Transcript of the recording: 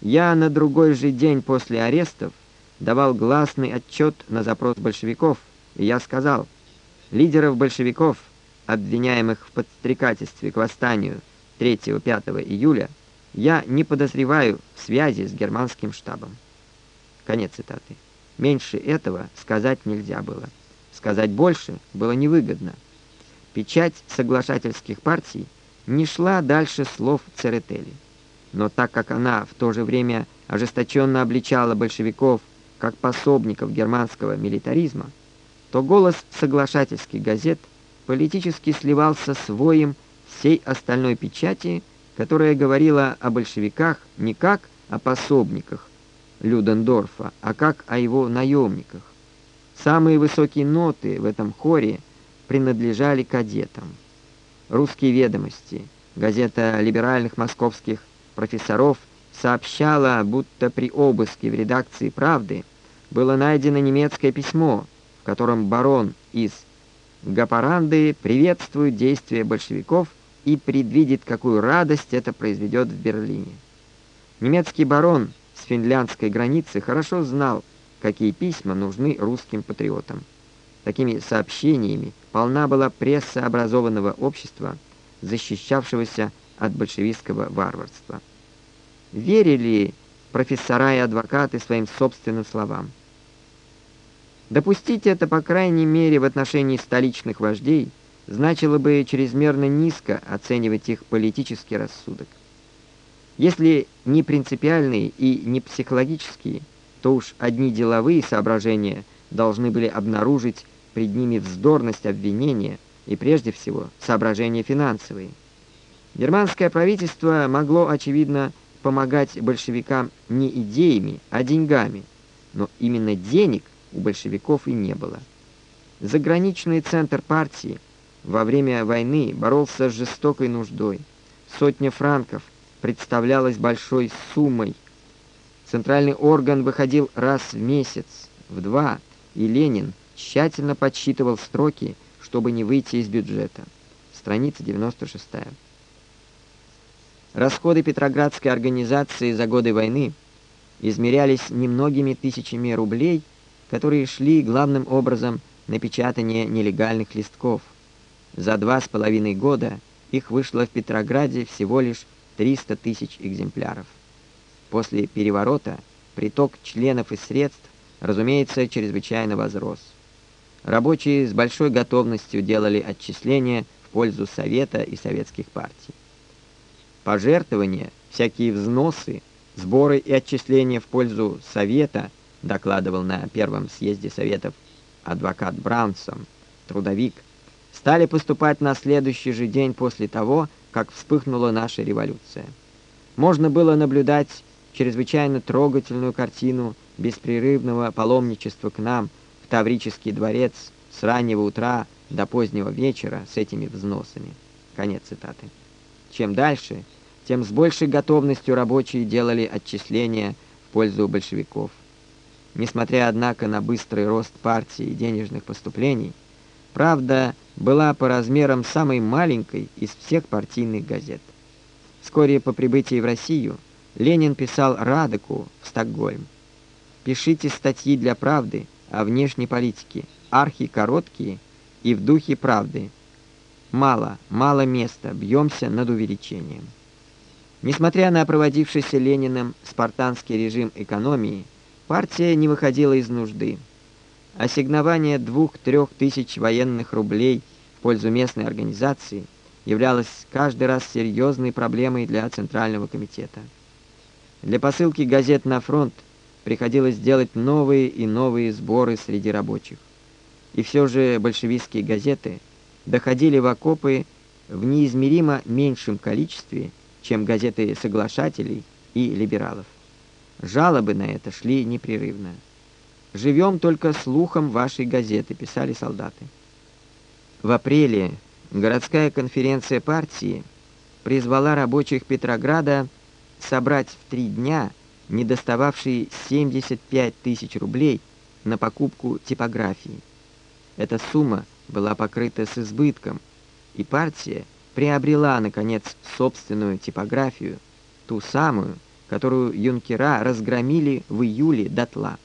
Я на другой же день после арестов давал гласный отчет на запрос большевиков, и я сказал, лидеров большевиков, обвиняемых в подстрекательстве к восстанию 3-5 июля, я не подозреваю в связи с германским штабом. Конец цитаты. Меньше этого сказать нельзя было. Сказать больше было невыгодно. Печать соглашательских партий не шла дальше слов Церетели. Но так как она в то же время ожесточенно обличала большевиков как пособников германского милитаризма, то голос соглашательских газет политически сливался с воем всей остальной печати, которая говорила о большевиках не как о пособниках Людендорфа, а как о его наемниках. Самые высокие ноты в этом хоре принадлежали кадетам. «Русские ведомости», газета либеральных московских профессоров, сообщала, будто при обыске в редакции «Правды» было найдено немецкое письмо, в котором барон из Гапаранды приветствует действия большевиков и предвидит, какую радость это произведет в Берлине. Немецкий барон с финляндской границы хорошо знал, какие письма нужны русским патриотам. Такими сообщениями полна была пресса образованного общества, защищавшегося от большевистского варварства. Верили профессора и адвокаты своим собственным словам. Допустить это, по крайней мере, в отношении столичных вождей, значило бы чрезмерно низко оценивать их политический рассудок. Если не принципиальные и не психологические, то уж одни деловые соображения должны были обнаружить пред ними вздорность обвинения и, прежде всего, соображения финансовые. Германское правительство могло, очевидно, помогать большевикам не идеями, а деньгами, но именно денег у большевиков и не было. Заграничный центр партии во время войны боролся с жестокой нуждой. Сотня франков представлялась большой суммой. Центральный орган выходил раз в месяц, в два, и Ленин тщательно подсчитывал строки, чтобы не выйти из бюджета. Страница 96. Расходы Петроградской организации за годы войны измерялись немногими тысячами рублей, которые шли главным образом на печатание нелегальных листков. За два с половиной года их вышло в Петрограде всего лишь 300 тысяч экземпляров. После переворота приток членов и средств, разумеется, чрезвычайно возрос. Рабочие с большой готовностью делали отчисления в пользу Совета и советских партий. Пожертвования, всякие взносы, сборы и отчисления в пользу Совета, докладывал на первом съезде Советов адвокат Браунсон, трудовик, стали поступать на следующий же день после того, как вспыхнула наша революция. Можно было наблюдать чрезвычайно трогательную картину беспрерывного паломничества к нам в Таврический дворец с раннего утра до позднего вечера с этими взносами. Конец цитаты. Чем дальше, тем с большей готовностью рабочие делали отчисления в пользу большевиков. Несмотря, однако, на быстрый рост партии и денежных поступлений, «Правда» была по размерам самой маленькой из всех партийных газет. Вскоре по прибытии в Россию Ленин писал Радеку в Стокгольм. «Пишите статьи для «Правды» о внешней политике, архи короткие и в духе правды. Мало, мало места, бьемся над увеличением». Несмотря на проводившийся Лениным спартанский режим экономии, партия не выходила из нужды. Ассигнование двух-трех тысяч военных рублей в пользу местной организации являлось каждый раз серьезной проблемой для Центрального комитета. Для посылки газет на фронт приходилось делать новые и новые сборы среди рабочих. И все же большевистские газеты доходили в окопы в неизмеримо меньшем количестве, чем газеты соглашателей и либералов. Жалобы на это шли непрерывно. «Живем только слухом вашей газеты», — писали солдаты. В апреле городская конференция партии призвала рабочих Петрограда собрать в три дня недостававшие 75 тысяч рублей на покупку типографии. Эта сумма была покрыта с избытком, и партия приобрела, наконец, собственную типографию, ту самую, которую юнкера разгромили в июле дотла.